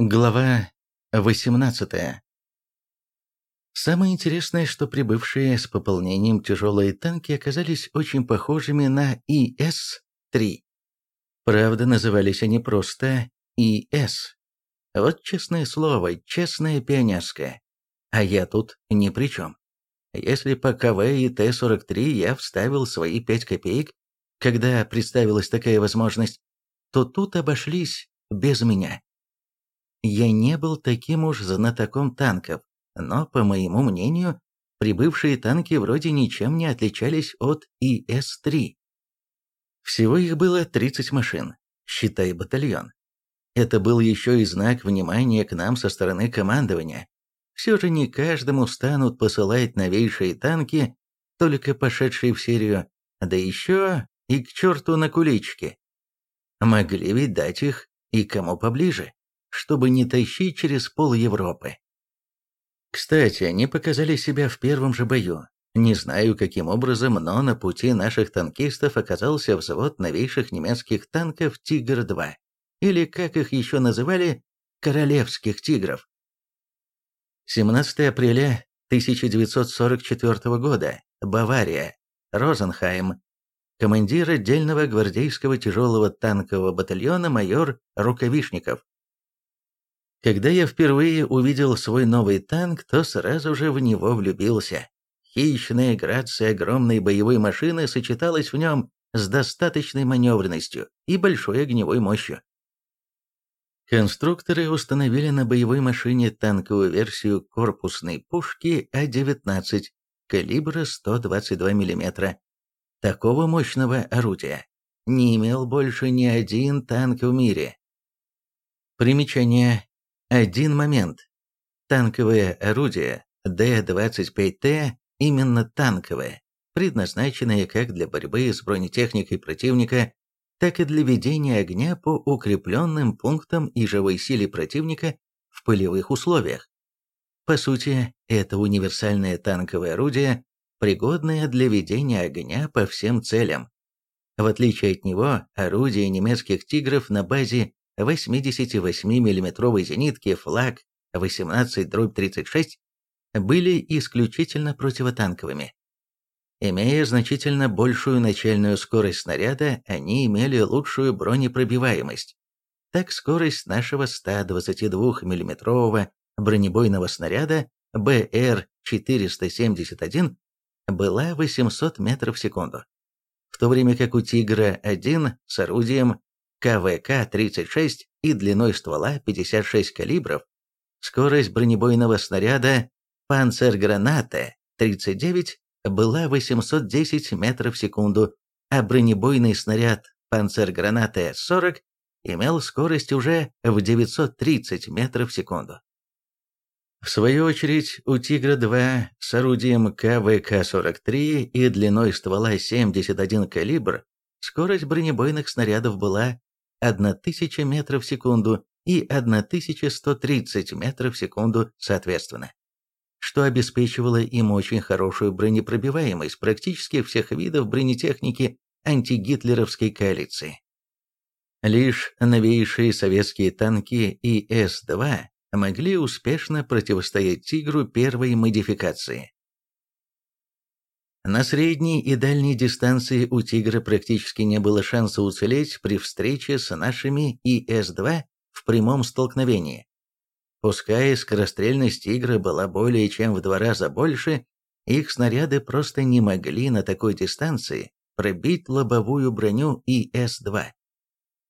Глава 18 Самое интересное, что прибывшие с пополнением тяжелые танки оказались очень похожими на ИС-3. Правда, назывались они просто ИС. Вот честное слово, честное пионерское. А я тут ни при чем. Если по КВ и Т-43 я вставил свои 5 копеек, когда представилась такая возможность, то тут обошлись без меня. Я не был таким уж знатоком танков, но, по моему мнению, прибывшие танки вроде ничем не отличались от ИС-3. Всего их было 30 машин, считай батальон. Это был еще и знак внимания к нам со стороны командования. Все же не каждому станут посылать новейшие танки, только пошедшие в серию, да еще и к черту на куличке. Могли ведь дать их и кому поближе чтобы не тащить через пол Европы. Кстати, они показали себя в первом же бою. Не знаю, каким образом, но на пути наших танкистов оказался взвод новейших немецких танков «Тигр-2», или, как их еще называли, «Королевских тигров». 17 апреля 1944 года. Бавария. Розенхайм. Командир отдельного гвардейского тяжелого танкового батальона майор Рукавишников. Когда я впервые увидел свой новый танк, то сразу же в него влюбился. Хищная грация огромной боевой машины сочеталась в нем с достаточной маневренностью и большой огневой мощью. Конструкторы установили на боевой машине танковую версию корпусной пушки А-19 калибра 122 мм. Такого мощного орудия не имел больше ни один танк в мире. Примечание один момент. Танковое орудие Д-25Т именно танковое, предназначенное как для борьбы с бронетехникой противника, так и для ведения огня по укрепленным пунктам и живой силе противника в полевых условиях. По сути, это универсальное танковое орудие, пригодное для ведения огня по всем целям. В отличие от него, орудия немецких «Тигров» на базе 88 миллиметровой зенитки «Флаг» 18-36 были исключительно противотанковыми. Имея значительно большую начальную скорость снаряда, они имели лучшую бронепробиваемость. Так скорость нашего 122 миллиметрового бронебойного снаряда БР-471 была 800 метров в секунду, в то время как у «Тигра-1» с орудием КВК-36 и длиной ствола 56 калибров, скорость бронебойного снаряда «Панцерграната» 39 была 810 метров в секунду, а бронебойный снаряд «Панцерграната» 40 имел скорость уже в 930 метров в секунду. В свою очередь, у «Тигра-2» с орудием КВК-43 и длиной ствола 71 калибр скорость бронебойных снарядов была 1000 метров в секунду и 1130 метров в секунду соответственно, что обеспечивало им очень хорошую бронепробиваемость практически всех видов бронетехники антигитлеровской коалиции. Лишь новейшие советские танки ИС-2 могли успешно противостоять «Тигру» первой модификации. На средней и дальней дистанции у «Тигра» практически не было шанса уцелеть при встрече с нашими ИС-2 в прямом столкновении. Пускай скорострельность «Тигра» была более чем в два раза больше, их снаряды просто не могли на такой дистанции пробить лобовую броню ИС-2.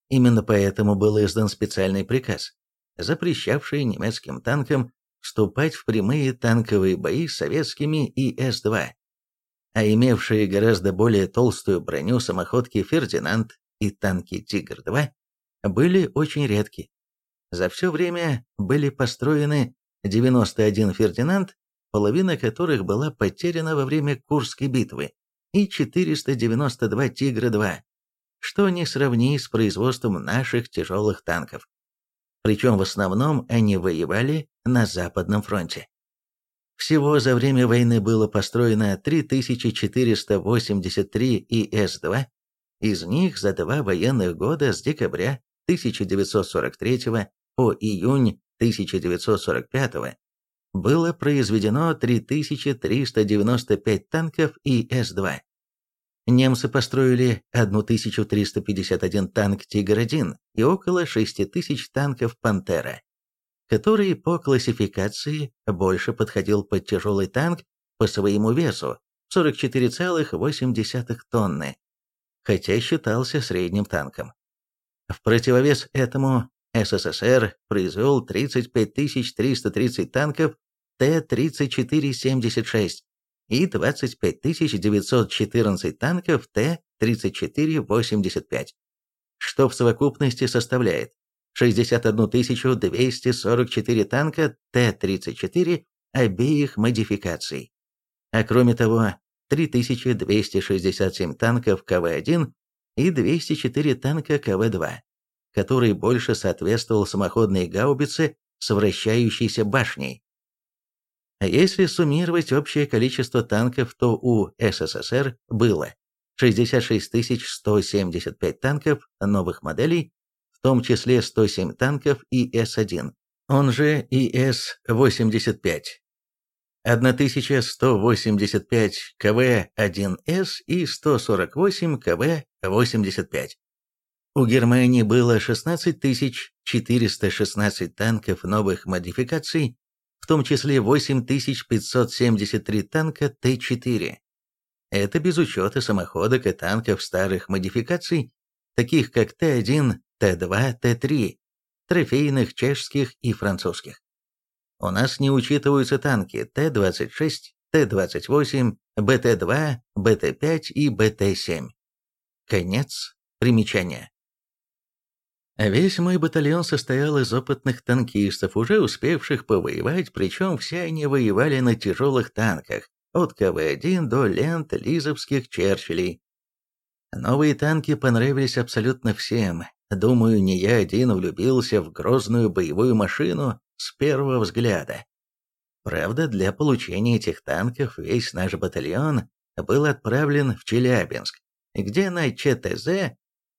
Именно поэтому был издан специальный приказ, запрещавший немецким танкам вступать в прямые танковые бои с советскими ИС-2 а имевшие гораздо более толстую броню самоходки «Фердинанд» и танки «Тигр-2» были очень редки. За все время были построены 91 «Фердинанд», половина которых была потеряна во время Курской битвы, и 492 «Тигра-2», что не сравни с производством наших тяжелых танков. Причем в основном они воевали на Западном фронте. Всего за время войны было построено 3483 ИС-2, из них за два военных года с декабря 1943 по июнь 1945 было произведено 3395 танков и С-2. Немцы построили 1351 танк «Тигр-1» и около 6000 танков «Пантера», который по классификации больше подходил под тяжелый танк по своему весу 44,8 тонны, хотя считался средним танком. В противовес этому СССР произвел 35 330 танков Т-34-76 и 25 914 танков Т-34-85, что в совокупности составляет 61 244 танка Т-34 обеих модификаций. А кроме того, 3267 танков КВ-1 и 204 танка КВ-2, который больше соответствовал самоходной гаубице с вращающейся башней. А если суммировать общее количество танков, то у СССР было 66 175 танков новых моделей, в том числе 107 танков ИС-1, он же ИС-85, 1185 КВ-1С и 148 КВ-85. У Германии было 16 416 танков новых модификаций, в том числе 8573 танка Т-4. Это без учета самоходок и танков старых модификаций, таких как Т-1, Т-2, Т-3, трофейных чешских и французских. У нас не учитываются танки Т-26, Т-28, БТ-2, БТ-5 и БТ-7. Конец примечания. Весь мой батальон состоял из опытных танкистов, уже успевших повоевать, причем все они воевали на тяжелых танках, от КВ-1 до лент лизовских Черчиллей. Новые танки понравились абсолютно всем. Думаю, не я один влюбился в грозную боевую машину с первого взгляда. Правда, для получения этих танков весь наш батальон был отправлен в Челябинск, где на ЧТЗ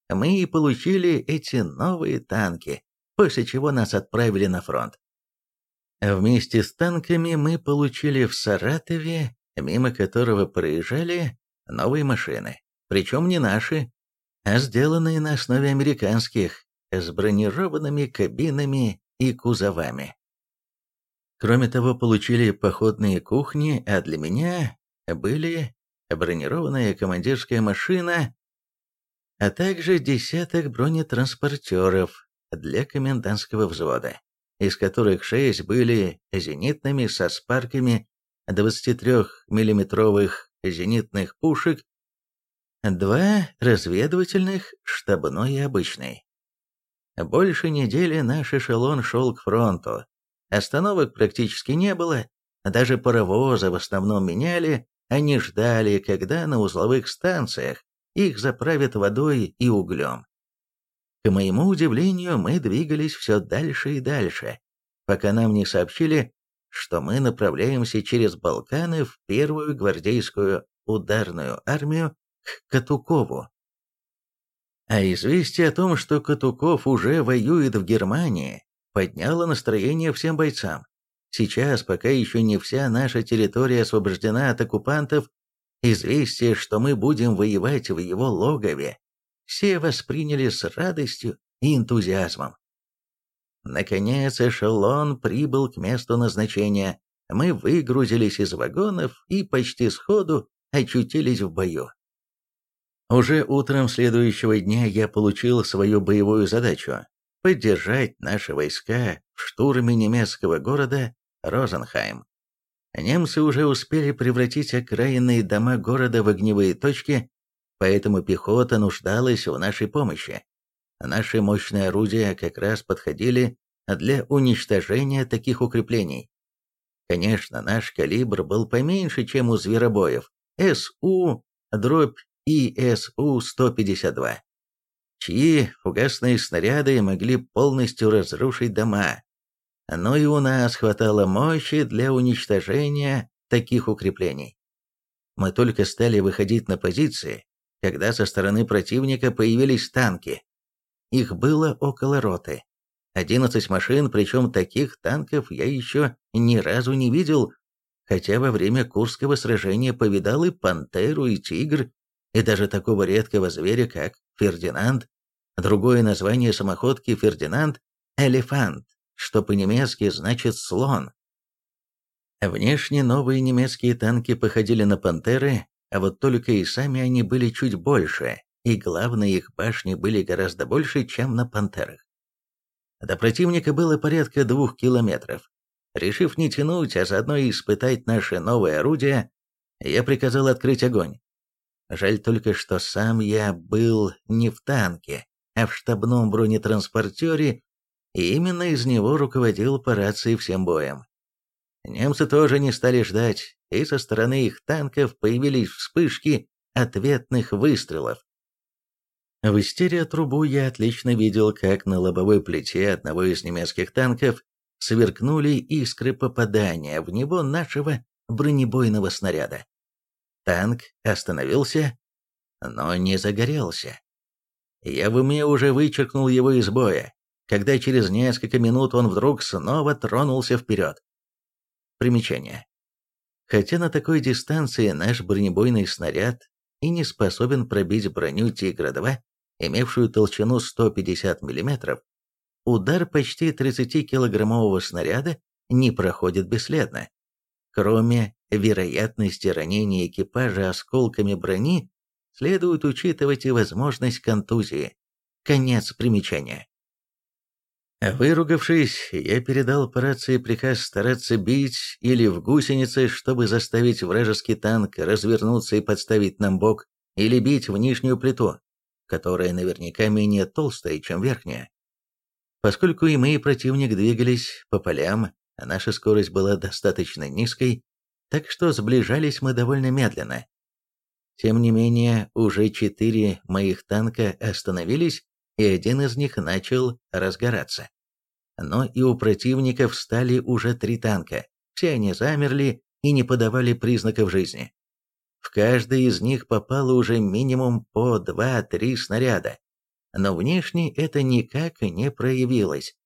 мы и получили эти новые танки, после чего нас отправили на фронт. Вместе с танками мы получили в Саратове, мимо которого проезжали, новые машины, причем не наши, а сделанные на основе американских, с бронированными кабинами и кузовами. Кроме того, получили походные кухни, а для меня были бронированная командирская машина а также десяток бронетранспортеров для комендантского взвода, из которых шесть были зенитными со спарками 23 миллиметровых зенитных пушек, два разведывательных, штабной и обычный. Больше недели наш эшелон шел к фронту. Остановок практически не было, даже паровозы в основном меняли, они ждали, когда на узловых станциях их заправят водой и углем. К моему удивлению, мы двигались все дальше и дальше, пока нам не сообщили, что мы направляемся через Балканы в первую гвардейскую ударную армию к Катукову. А известие о том, что Катуков уже воюет в Германии, подняло настроение всем бойцам. Сейчас, пока еще не вся наша территория освобождена от оккупантов, Известие, что мы будем воевать в его логове, все восприняли с радостью и энтузиазмом. Наконец эшелон прибыл к месту назначения. Мы выгрузились из вагонов и почти сходу очутились в бою. Уже утром следующего дня я получил свою боевую задачу – поддержать наши войска в штурме немецкого города Розенхайм. Немцы уже успели превратить окраинные дома города в огневые точки, поэтому пехота нуждалась в нашей помощи. Наши мощные орудия как раз подходили для уничтожения таких укреплений. Конечно, наш калибр был поменьше, чем у зверобоев СУ, дробь и СУ-152, чьи фугасные снаряды могли полностью разрушить дома, но и у нас хватало мощи для уничтожения таких укреплений. Мы только стали выходить на позиции, когда со стороны противника появились танки. Их было около роты. 11 машин, причем таких танков я еще ни разу не видел, хотя во время Курского сражения повидал и пантеру, и тигр, и даже такого редкого зверя, как Фердинанд. Другое название самоходки Фердинанд – «элефант», что по-немецки значит «слон». Внешне новые немецкие танки походили на «пантеры», а вот только и сами они были чуть больше, и главное, их башни были гораздо больше, чем на «пантерах». До противника было порядка двух километров. Решив не тянуть, а заодно испытать наше новое орудие, я приказал открыть огонь. Жаль только, что сам я был не в танке, а в штабном бронетранспортере, и именно из него руководил по рации всем боем. Немцы тоже не стали ждать, и со стороны их танков появились вспышки ответных выстрелов. В истерия-трубу я отлично видел, как на лобовой плите одного из немецких танков сверкнули искры попадания в него нашего бронебойного снаряда. Танк остановился, но не загорелся. Я в уме уже вычеркнул его из боя, когда через несколько минут он вдруг снова тронулся вперед. Примечание. Хотя на такой дистанции наш бронебойный снаряд и не способен пробить броню «Тигра-2», имевшую толщину 150 мм, удар почти 30-килограммового снаряда не проходит бесследно. Кроме вероятности ранения экипажа осколками брони, следует учитывать и возможность контузии. Конец примечания. Выругавшись, я передал по рации приказ стараться бить или в гусеницы, чтобы заставить вражеский танк развернуться и подставить нам бок, или бить в нижнюю плиту, которая наверняка менее толстая, чем верхняя. Поскольку и мы, и противник двигались по полям, а наша скорость была достаточно низкой, так что сближались мы довольно медленно. Тем не менее, уже четыре моих танка остановились, и один из них начал разгораться. Но и у противников стали уже три танка, все они замерли и не подавали признаков жизни. В каждый из них попало уже минимум по 2-3 снаряда, но внешне это никак не проявилось.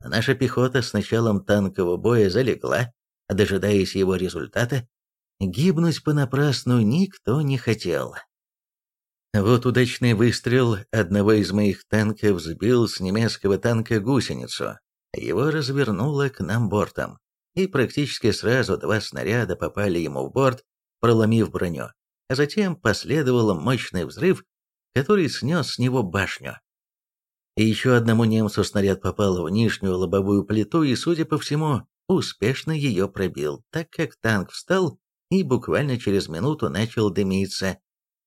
Наша пехота с началом танкового боя залегла, дожидаясь его результата. Гибнуть понапрасну никто не хотел. Вот удачный выстрел одного из моих танков сбил с немецкого танка гусеницу. Его развернуло к нам бортом, и практически сразу два снаряда попали ему в борт, проломив броню. А затем последовал мощный взрыв, который снес с него башню. И еще одному немцу снаряд попал в нижнюю лобовую плиту и, судя по всему, успешно ее пробил, так как танк встал и буквально через минуту начал дымиться.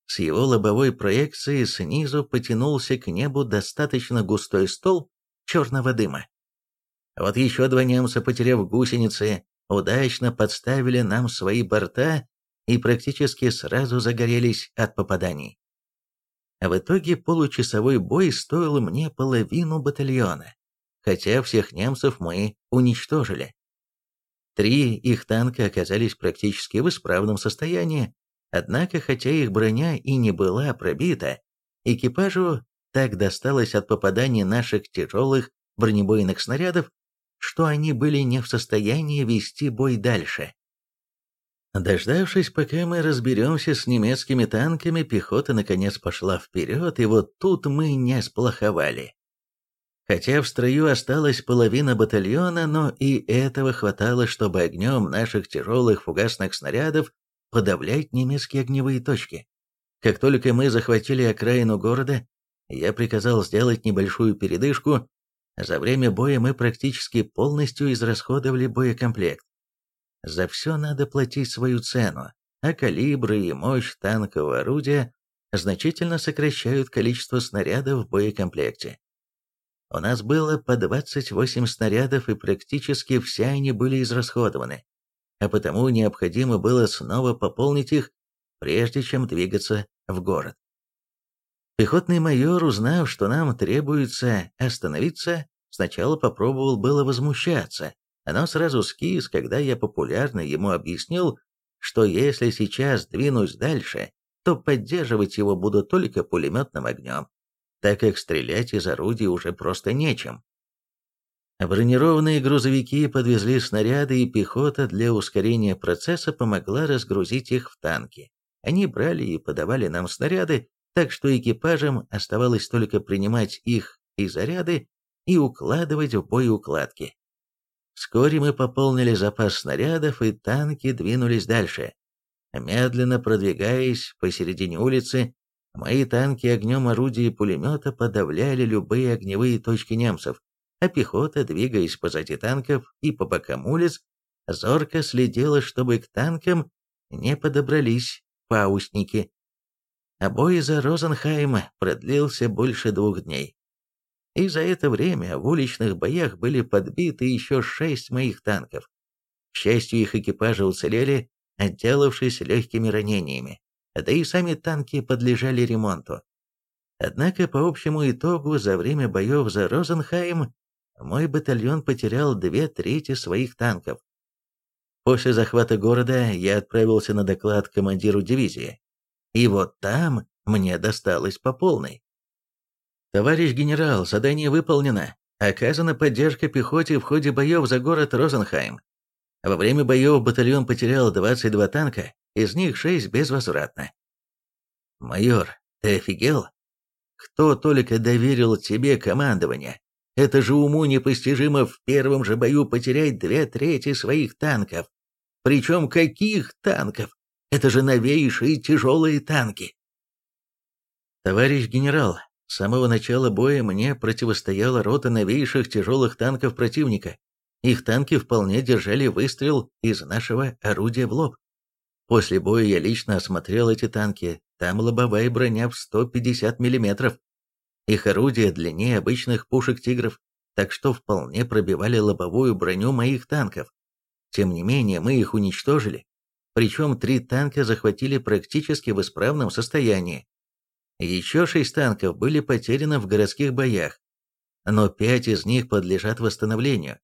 С его лобовой проекции снизу потянулся к небу достаточно густой стол черного дыма. Вот еще два немца, потеряв гусеницы, удачно подставили нам свои борта и практически сразу загорелись от попаданий. В итоге получасовой бой стоил мне половину батальона, хотя всех немцев мы уничтожили. Три их танка оказались практически в исправном состоянии, однако, хотя их броня и не была пробита, экипажу так досталось от попаданий наших тяжелых бронебойных снарядов, что они были не в состоянии вести бой дальше. Дождавшись, пока мы разберемся с немецкими танками, пехота наконец пошла вперед, и вот тут мы не сплоховали. Хотя в строю осталась половина батальона, но и этого хватало, чтобы огнем наших тяжелых фугасных снарядов подавлять немецкие огневые точки. Как только мы захватили окраину города, я приказал сделать небольшую передышку. За время боя мы практически полностью израсходовали боекомплект. За все надо платить свою цену, а калибры и мощь танкового орудия значительно сокращают количество снарядов в боекомплекте. У нас было по 28 снарядов, и практически все они были израсходованы, а потому необходимо было снова пополнить их, прежде чем двигаться в город. Пехотный майор, узнав, что нам требуется остановиться, сначала попробовал было возмущаться, оно сразу скис, когда я популярно ему объяснил, что если сейчас двинусь дальше, то поддерживать его буду только пулеметным огнем, так как стрелять из орудий уже просто нечем. Бронированные грузовики подвезли снаряды, и пехота для ускорения процесса помогла разгрузить их в танки. Они брали и подавали нам снаряды, так что экипажам оставалось только принимать их и заряды и укладывать в боеукладки. Вскоре мы пополнили запас снарядов, и танки двинулись дальше. Медленно продвигаясь посередине улицы, мои танки огнем орудия и пулемета подавляли любые огневые точки немцев, а пехота, двигаясь позади танков и по бокам улиц, зорко следила, чтобы к танкам не подобрались паустники. А бой за Розенхайм продлился больше двух дней. И за это время в уличных боях были подбиты еще шесть моих танков. К счастью, их экипажи уцелели, отделавшись легкими ранениями, да и сами танки подлежали ремонту. Однако, по общему итогу, за время боев за Розенхайм мой батальон потерял две трети своих танков. После захвата города я отправился на доклад командиру дивизии. И вот там мне досталось по полной. Товарищ генерал, задание выполнено. Оказана поддержка пехоте в ходе боев за город Розенхайм. Во время боев батальон потерял 22 танка, из них 6 безвозвратно. Майор, ты офигел? Кто только доверил тебе командование? Это же уму непостижимо в первом же бою потерять две трети своих танков. Причем каких танков? Это же новейшие тяжелые танки. Товарищ генерал, с самого начала боя мне противостояла рота новейших тяжелых танков противника. Их танки вполне держали выстрел из нашего орудия в лоб. После боя я лично осмотрел эти танки, там лобовая броня в 150 мм. Их орудия длиннее обычных пушек «Тигров», так что вполне пробивали лобовую броню моих танков. Тем не менее, мы их уничтожили. Причем три танка захватили практически в исправном состоянии. Еще шесть танков были потеряны в городских боях, но пять из них подлежат восстановлению.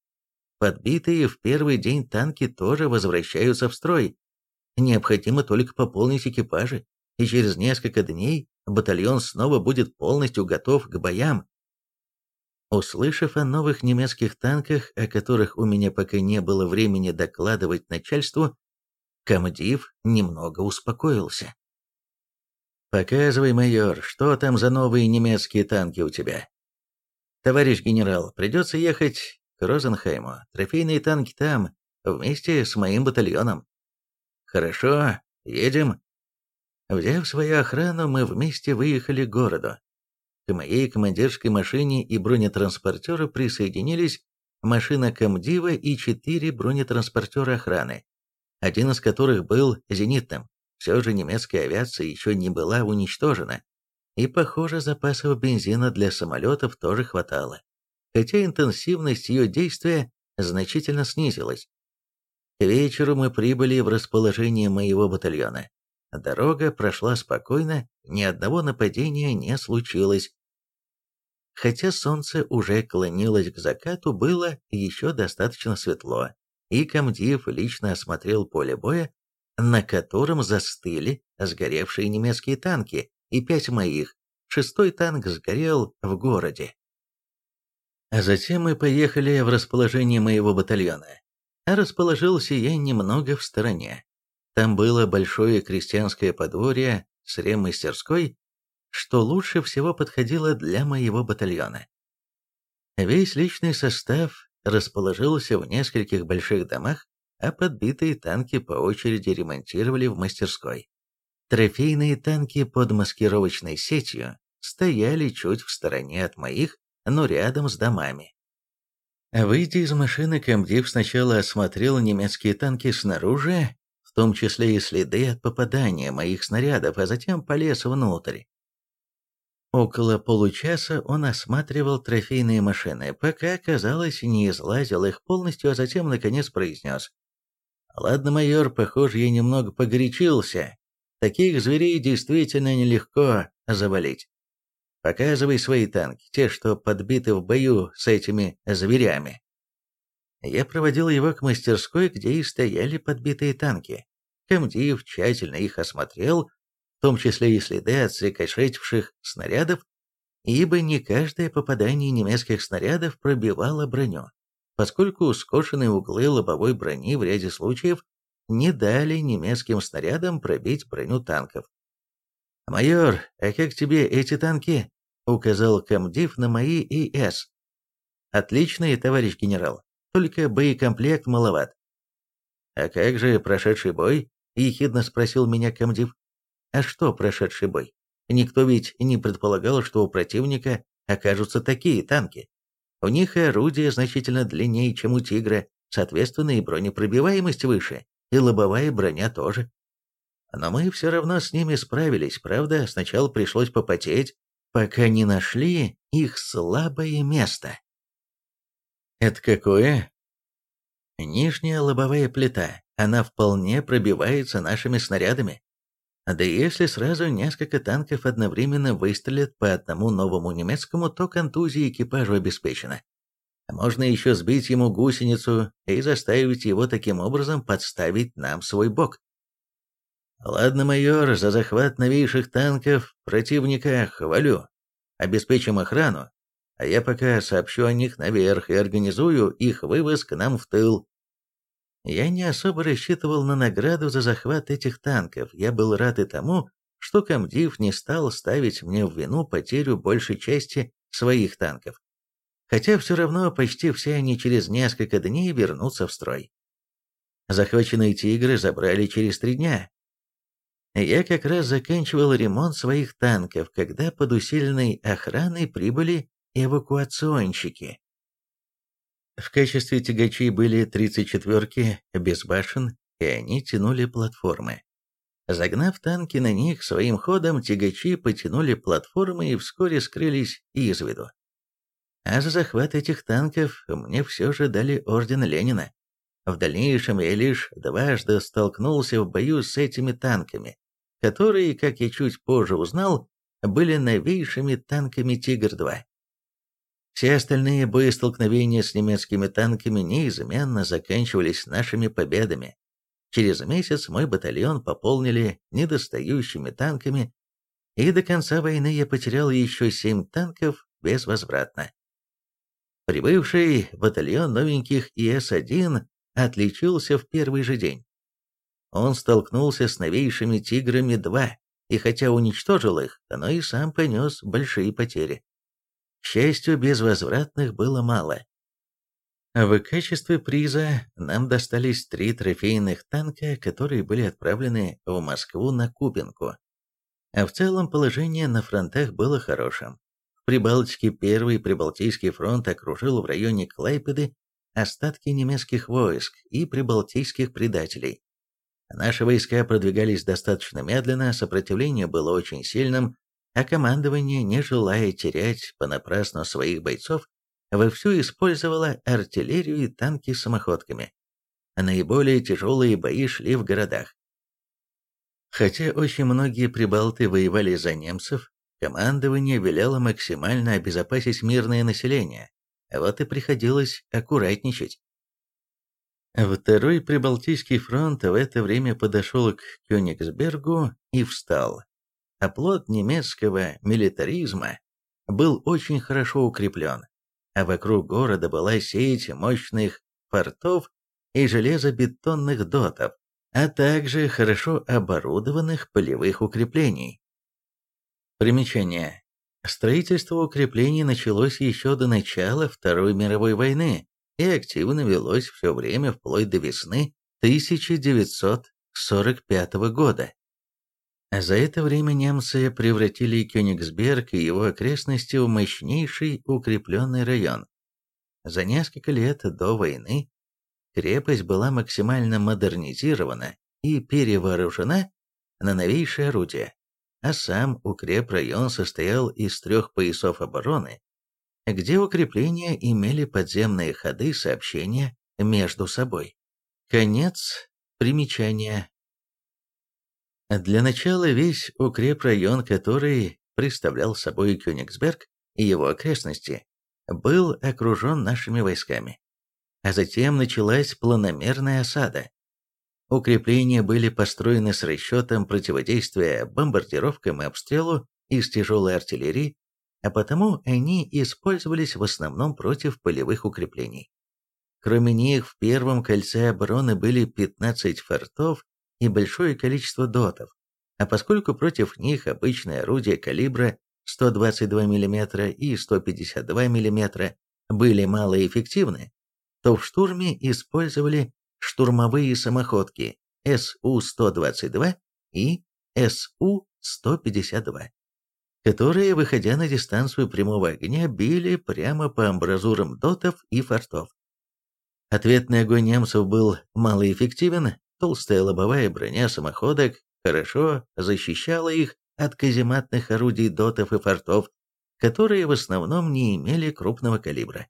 Подбитые в первый день танки тоже возвращаются в строй. Необходимо только пополнить экипажи, и через несколько дней батальон снова будет полностью готов к боям. Услышав о новых немецких танках, о которых у меня пока не было времени докладывать начальству, комдив немного успокоился. «Показывай, майор, что там за новые немецкие танки у тебя?» «Товарищ генерал, придется ехать к Розенхайму. Трофейные танки там, вместе с моим батальоном. Хорошо, едем. Взяв свою охрану, мы вместе выехали к городу. К моей командирской машине и бронетранспортеру присоединились машина комдива и четыре бронетранспортера охраны, один из которых был зенитным. Все же немецкая авиация еще не была уничтожена, и, похоже, запасов бензина для самолетов тоже хватало хотя интенсивность ее действия значительно снизилась. К вечеру мы прибыли в расположение моего батальона. Дорога прошла спокойно, ни одного нападения не случилось. Хотя солнце уже клонилось к закату, было еще достаточно светло, и комдив лично осмотрел поле боя, на котором застыли сгоревшие немецкие танки и пять моих. Шестой танк сгорел в городе. А затем мы поехали в расположение моего батальона. А расположился я немного в стороне. Там было большое крестьянское подворье с реммастерской, что лучше всего подходило для моего батальона. Весь личный состав расположился в нескольких больших домах, а подбитые танки по очереди ремонтировали в мастерской. Трофейные танки под маскировочной сетью стояли чуть в стороне от моих, но рядом с домами. Выйдя из машины, комдив сначала осмотрел немецкие танки снаружи, в том числе и следы от попадания моих снарядов, а затем полез внутрь. Около получаса он осматривал трофейные машины, пока, казалось, не излазил их полностью, а затем, наконец, произнес. «Ладно, майор, похоже, я немного погорячился. Таких зверей действительно нелегко завалить. Показывай свои танки, те, что подбиты в бою с этими зверями. Я проводил его к мастерской, где и стояли подбитые танки. Комдив тщательно их осмотрел, в том числе и следы от срикошетивших снарядов, ибо не каждое попадание немецких снарядов пробивало броню. поскольку скошенные углы лобовой брони в ряде случаев не дали немецким снарядам пробить броню танков. «Майор, а как тебе эти танки?» — указал комдив на мои ИС. «Отличные, товарищ генерал, только боекомплект маловат». «А как же прошедший бой?» — ехидно спросил меня комдив. «А что прошедший бой? Никто ведь не предполагал, что у противника окажутся такие танки. У них и орудия значительно длиннее, чем у «Тигра», соответственно, и бронепробиваемость выше, и лобовая броня тоже. Но мы все равно с ними справились, правда, сначала пришлось попотеть, пока не нашли их слабое место. Это какое? Нижняя лобовая плита, она вполне пробивается нашими снарядами. Да если сразу несколько танков одновременно выстрелят по одному новому немецкому, то контузия экипажу обеспечена. Можно еще сбить ему гусеницу и заставить его таким образом подставить нам свой бок. Ладно, майор, за захват новейших танков противника хвалю. Обеспечим охрану, а я пока сообщу о них наверх и организую их вывоз к нам в тыл. Я не особо рассчитывал на награду за захват этих танков. Я был рад и тому, что комдив не стал ставить мне в вину потерю большей части своих танков. Хотя все равно почти все они через несколько дней вернутся в строй. Захваченные «Тигры» забрали через три дня, я как раз заканчивал ремонт своих танков, когда под усиленной охраной прибыли эвакуационщики. В качестве тягачей были 34-ки без башен, и они тянули платформы. Загнав танки на них своим ходом, тягачи потянули платформы и вскоре скрылись из виду. А за захват этих танков мне все же дали орден Ленина. В дальнейшем я лишь дважды столкнулся в бою с этими танками, которые, как я чуть позже узнал, были новейшими танками «Тигр-2». Все остальные боестолкновения с немецкими танками неизменно заканчивались нашими победами. Через месяц мой батальон пополнили недостающими танками, и до конца войны я потерял еще семь танков безвозвратно. Прибывший батальон новеньких ИС-1 отличился в первый же день. Он столкнулся с новейшими «Тиграми-2», и хотя уничтожил их, но и сам понес большие потери. К счастью, безвозвратных было мало. В качестве приза нам достались три трофейных танка, которые были отправлены в Москву на Кубинку. А в целом положение на фронтах было хорошим. В Прибалтике Первый Прибалтийский фронт окружил в районе Клайпеды остатки немецких войск и прибалтийских предателей. Наши войска продвигались достаточно медленно, сопротивление было очень сильным, а командование, не желая терять понапрасну своих бойцов, вовсю использовало артиллерию и танки с самоходками. Наиболее тяжелые бои шли в городах. Хотя очень многие прибалты воевали за немцев, командование велело максимально обезопасить мирное население, вот и приходилось аккуратничать. Второй Прибалтийский фронт в это время подошел к Кёнигсбергу и встал. Оплот а немецкого милитаризма был очень хорошо укреплен, а вокруг города была сеть мощных портов и железобетонных дотов, а также хорошо оборудованных полевых укреплений. Примечание. Строительство укреплений началось еще до начала Второй мировой войны, и активно велось все время вплоть до весны 1945 года. За это время немцы превратили Кёнигсберг и его окрестности в мощнейший укрепленный район. За несколько лет до войны крепость была максимально модернизирована и перевооружена на новейшие орудия, а сам укрепрайон состоял из трех поясов обороны где укрепления имели подземные ходы сообщения между собой. Конец примечания. Для начала весь укрепрайон, который представлял собой Кёнигсберг и его окрестности, был окружен нашими войсками. А затем началась планомерная осада. Укрепления были построены с расчетом противодействия бомбардировкам и обстрелу из тяжелой артиллерии а потому они использовались в основном против полевых укреплений. Кроме них, в первом кольце обороны были 15 фортов и большое количество дотов, а поскольку против них обычные орудия калибра 122 мм и 152 мм были малоэффективны, то в штурме использовали штурмовые самоходки СУ-122 и СУ-152, которые, выходя на дистанцию прямого огня, били прямо по амбразурам дотов и фортов. Ответный огонь немцев был малоэффективен, толстая лобовая броня самоходок хорошо защищала их от казематных орудий дотов и фортов, которые в основном не имели крупного калибра.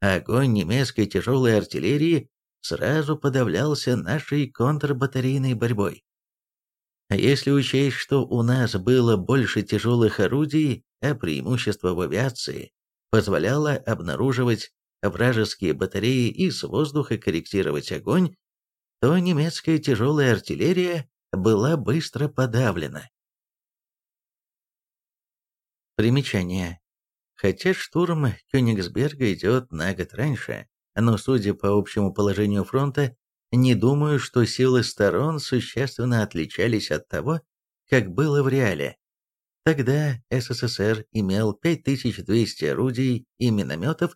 А огонь немецкой тяжелой артиллерии сразу подавлялся нашей контрбатарейной борьбой. А если учесть, что у нас было больше тяжелых орудий, а преимущество в авиации позволяло обнаруживать вражеские батареи и с воздуха корректировать огонь, то немецкая тяжелая артиллерия была быстро подавлена. Примечание. Хотя штурм Кёнигсберга идет на год раньше, но, судя по общему положению фронта, не думаю, что силы сторон существенно отличались от того, как было в реале. Тогда СССР имел 5200 орудий и минометов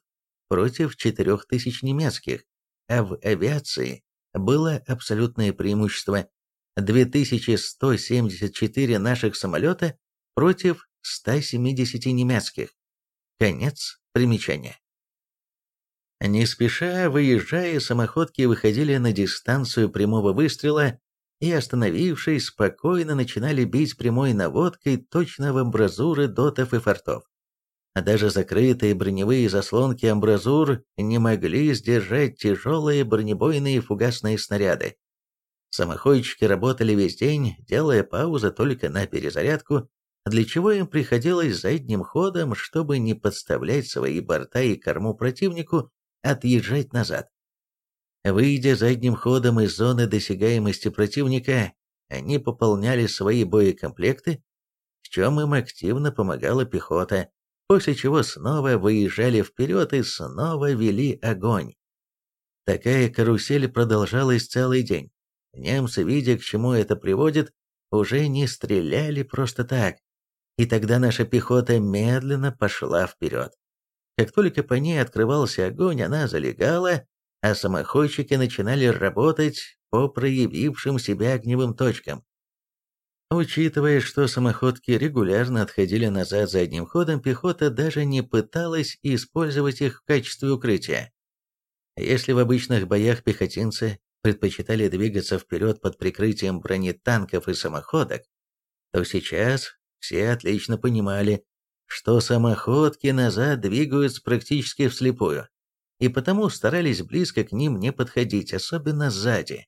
против 4000 немецких, а в авиации было абсолютное преимущество 2174 наших самолета против 170 немецких. Конец примечания. Не спеша, выезжая, самоходки выходили на дистанцию прямого выстрела и, остановившись, спокойно начинали бить прямой наводкой точно в амбразуры дотов и фортов. А даже закрытые броневые заслонки амбразур не могли сдержать тяжелые бронебойные фугасные снаряды. Самоходчики работали весь день, делая паузы только на перезарядку, для чего им приходилось задним ходом, чтобы не подставлять свои борта и корму противнику, отъезжать назад. Выйдя задним ходом из зоны досягаемости противника, они пополняли свои боекомплекты, в чем им активно помогала пехота, после чего снова выезжали вперед и снова вели огонь. Такая карусель продолжалась целый день. Немцы, видя, к чему это приводит, уже не стреляли просто так. И тогда наша пехота медленно пошла вперед. Как только по ней открывался огонь, она залегала, а самоходчики начинали работать по проявившим себя огневым точкам. Учитывая, что самоходки регулярно отходили назад задним ходом, пехота даже не пыталась использовать их в качестве укрытия. Если в обычных боях пехотинцы предпочитали двигаться вперед под прикрытием бронетанков и самоходок, то сейчас все отлично понимали, что самоходки назад двигаются практически вслепую, и потому старались близко к ним не подходить, особенно сзади.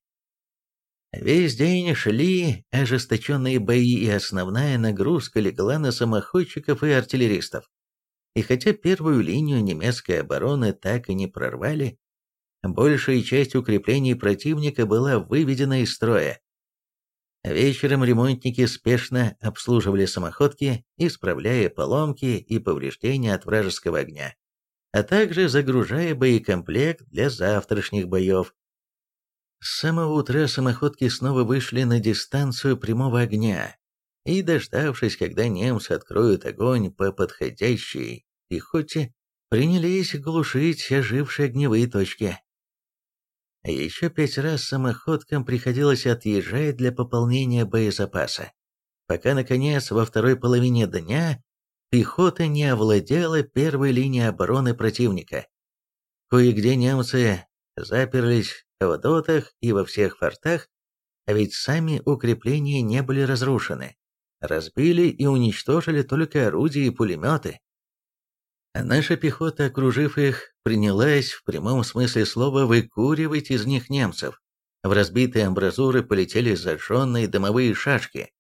Весь день шли ожесточенные бои, и основная нагрузка легла на самоходчиков и артиллеристов. И хотя первую линию немецкой обороны так и не прорвали, большая часть укреплений противника была выведена из строя, Вечером ремонтники спешно обслуживали самоходки, исправляя поломки и повреждения от вражеского огня, а также загружая боекомплект для завтрашних боев. С самого утра самоходки снова вышли на дистанцию прямого огня, и, дождавшись, когда немцы откроют огонь по подходящей пехоте, принялись глушить ожившие огневые точки. Еще пять раз самоходкам приходилось отъезжать для пополнения боезапаса, пока, наконец, во второй половине дня пехота не овладела первой линией обороны противника. Кое-где немцы заперлись в дотах и во всех фортах, а ведь сами укрепления не были разрушены. Разбили и уничтожили только орудия и пулеметы. Наша пехота, окружив их, принялась в прямом смысле слова выкуривать из них немцев. В разбитые амбразуры полетели зажженные дымовые шашки,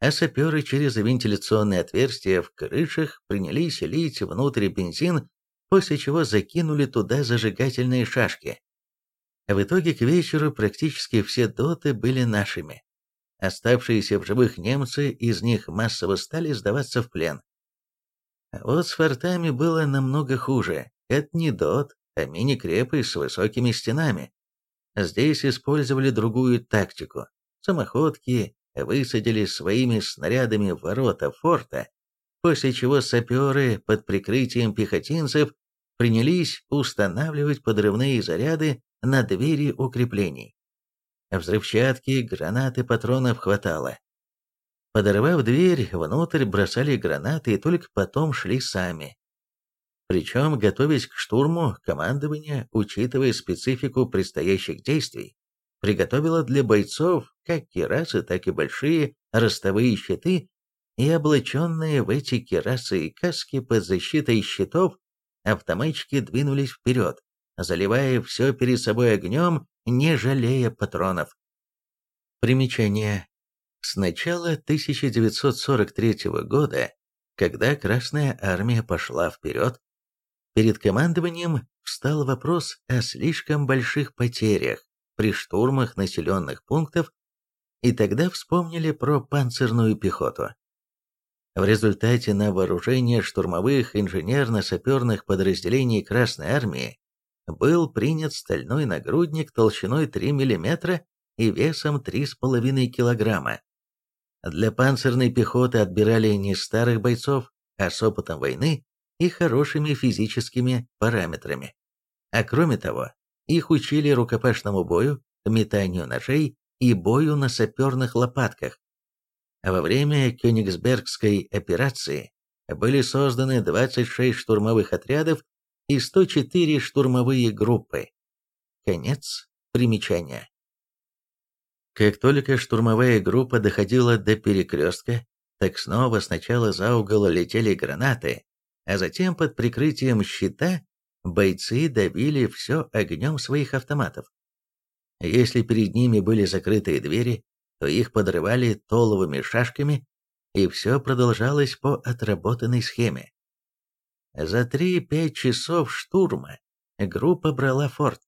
а саперы через вентиляционные отверстия в крышах принялись лить внутрь бензин, после чего закинули туда зажигательные шашки. В итоге к вечеру практически все доты были нашими. Оставшиеся в живых немцы из них массово стали сдаваться в плен. Вот с фортами было намного хуже. Это не ДОТ, а мини-крепость с высокими стенами. Здесь использовали другую тактику. Самоходки высадили своими снарядами ворота форта, после чего саперы под прикрытием пехотинцев принялись устанавливать подрывные заряды на двери укреплений. Взрывчатки, гранаты, патронов хватало. Подорвав дверь, внутрь бросали гранаты и только потом шли сами. Причем, готовясь к штурму, командование, учитывая специфику предстоящих действий, приготовило для бойцов как керасы, так и большие ростовые щиты, и облаченные в эти керасы и каски под защитой щитов, автоматчики двинулись вперед, заливая все перед собой огнем, не жалея патронов. Примечание. С начала 1943 года, когда Красная Армия пошла вперед, перед командованием встал вопрос о слишком больших потерях при штурмах населенных пунктов, и тогда вспомнили про панцирную пехоту. В результате на вооружение штурмовых инженерно-саперных подразделений Красной Армии был принят стальной нагрудник толщиной 3 мм и весом 3,5 кг. Для панцирной пехоты отбирали не старых бойцов, а с опытом войны и хорошими физическими параметрами. А кроме того, их учили рукопашному бою, метанию ножей и бою на саперных лопатках. Во время Кёнигсбергской операции были созданы 26 штурмовых отрядов и 104 штурмовые группы. Конец примечания. Как только штурмовая группа доходила до перекрестка, так снова сначала за угол летели гранаты, а затем под прикрытием щита бойцы давили все огнем своих автоматов. Если перед ними были закрытые двери, то их подрывали толовыми шашками, и все продолжалось по отработанной схеме. За 3-5 часов штурма группа брала форт,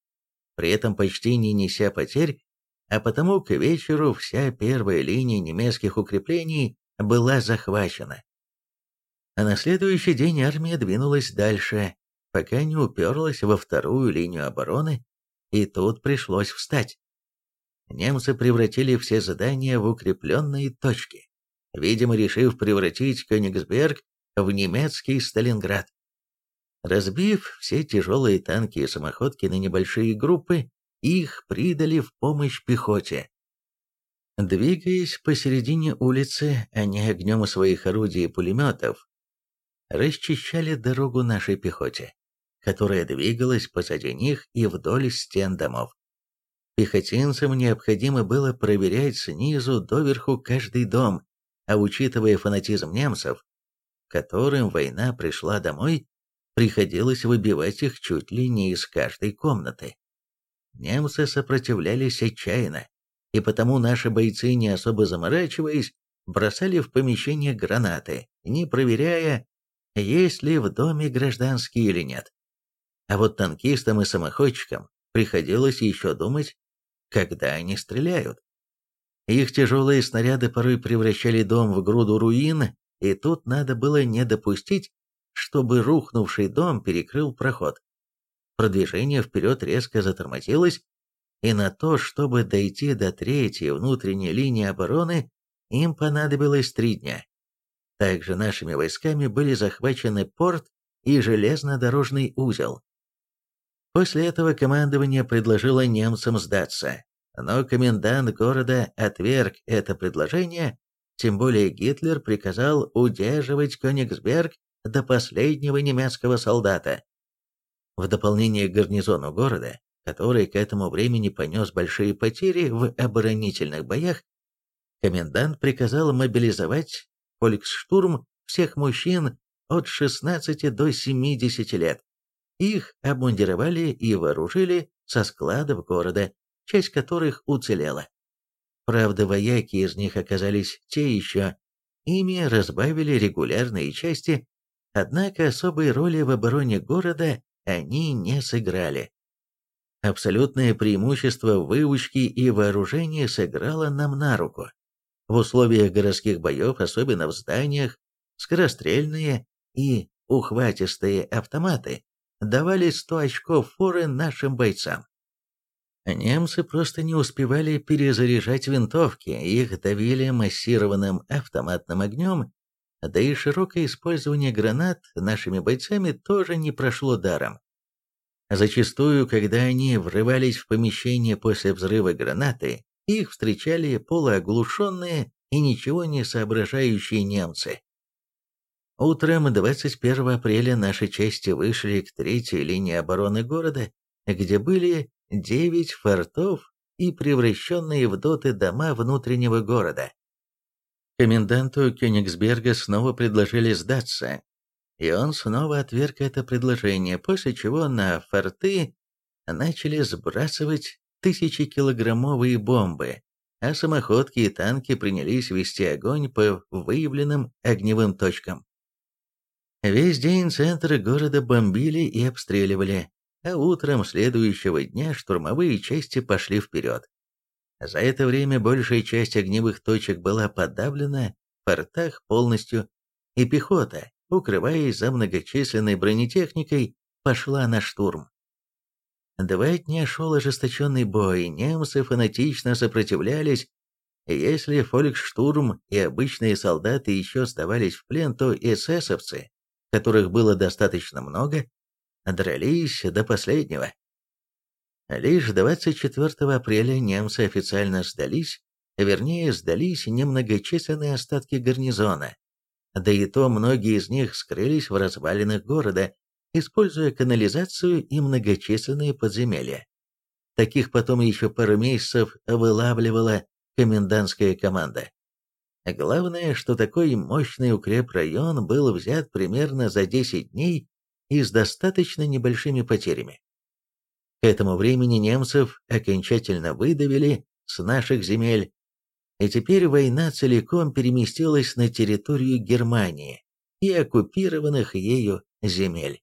при этом почти не неся потерь, а потому к вечеру вся первая линия немецких укреплений была захвачена. А на следующий день армия двинулась дальше, пока не уперлась во вторую линию обороны, и тут пришлось встать. Немцы превратили все задания в укрепленные точки, видимо, решив превратить Кёнигсберг в немецкий Сталинград. Разбив все тяжелые танки и самоходки на небольшие группы, их придали в помощь пехоте. Двигаясь посередине улицы, они огнем своих орудий и пулеметов расчищали дорогу нашей пехоте, которая двигалась позади них и вдоль стен домов. Пехотинцам необходимо было проверять снизу доверху каждый дом, а учитывая фанатизм немцев, которым война пришла домой, приходилось выбивать их чуть ли не из каждой комнаты. Немцы сопротивлялись отчаянно, и потому наши бойцы, не особо заморачиваясь, бросали в помещение гранаты, не проверяя, есть ли в доме гражданские или нет. А вот танкистам и самоходчикам приходилось еще думать, когда они стреляют. Их тяжелые снаряды порой превращали дом в груду руин, и тут надо было не допустить, чтобы рухнувший дом перекрыл проход. Продвижение вперед резко затормозилось, и на то, чтобы дойти до третьей внутренней линии обороны, им понадобилось три дня. Также нашими войсками были захвачены порт и железнодорожный узел. После этого командование предложило немцам сдаться, но комендант города отверг это предложение, тем более Гитлер приказал удерживать Кёнигсберг до последнего немецкого солдата. В дополнение к гарнизону города, который к этому времени понес большие потери в оборонительных боях, комендант приказал мобилизовать фольксштурм всех мужчин от 16 до 70 лет. Их обмундировали и вооружили со складов города, часть которых уцелела. Правда, вояки из них оказались те еще, ими разбавили регулярные части, однако особой роли в обороне города они не сыграли. Абсолютное преимущество в выучке и вооружении сыграло нам на руку. В условиях городских боев, особенно в зданиях, скорострельные и ухватистые автоматы давали 100 очков форы нашим бойцам. Немцы просто не успевали перезаряжать винтовки, их давили массированным автоматным огнем, да и широкое использование гранат нашими бойцами тоже не прошло даром. Зачастую, когда они врывались в помещение после взрыва гранаты, их встречали полуоглушенные и ничего не соображающие немцы. Утром 21 апреля наши части вышли к третьей линии обороны города, где были девять фортов и превращенные в доты дома внутреннего города. Коменданту Кёнигсберга снова предложили сдаться, и он снова отверг это предложение, после чего на форты начали сбрасывать тысячекилограммовые бомбы, а самоходки и танки принялись вести огонь по выявленным огневым точкам. Весь день центр города бомбили и обстреливали, а утром следующего дня штурмовые части пошли вперед. За это время большая часть огневых точек была подавлена в портах полностью, и пехота, укрываясь за многочисленной бронетехникой, пошла на штурм. Два дня шел ожесточенный бой, немцы фанатично сопротивлялись, если фольксштурм и обычные солдаты еще оставались в плен, то эсэсовцы, которых было достаточно много, дрались до последнего. Лишь 24 апреля немцы официально сдались, вернее, сдались немногочисленные остатки гарнизона, да и то многие из них скрылись в развалинах города, используя канализацию и многочисленные подземелья. Таких потом еще пару месяцев вылавливала комендантская команда. Главное, что такой мощный укрепрайон был взят примерно за 10 дней и с достаточно небольшими потерями. К этому времени немцев окончательно выдавили с наших земель, и теперь война целиком переместилась на территорию Германии и оккупированных ею земель.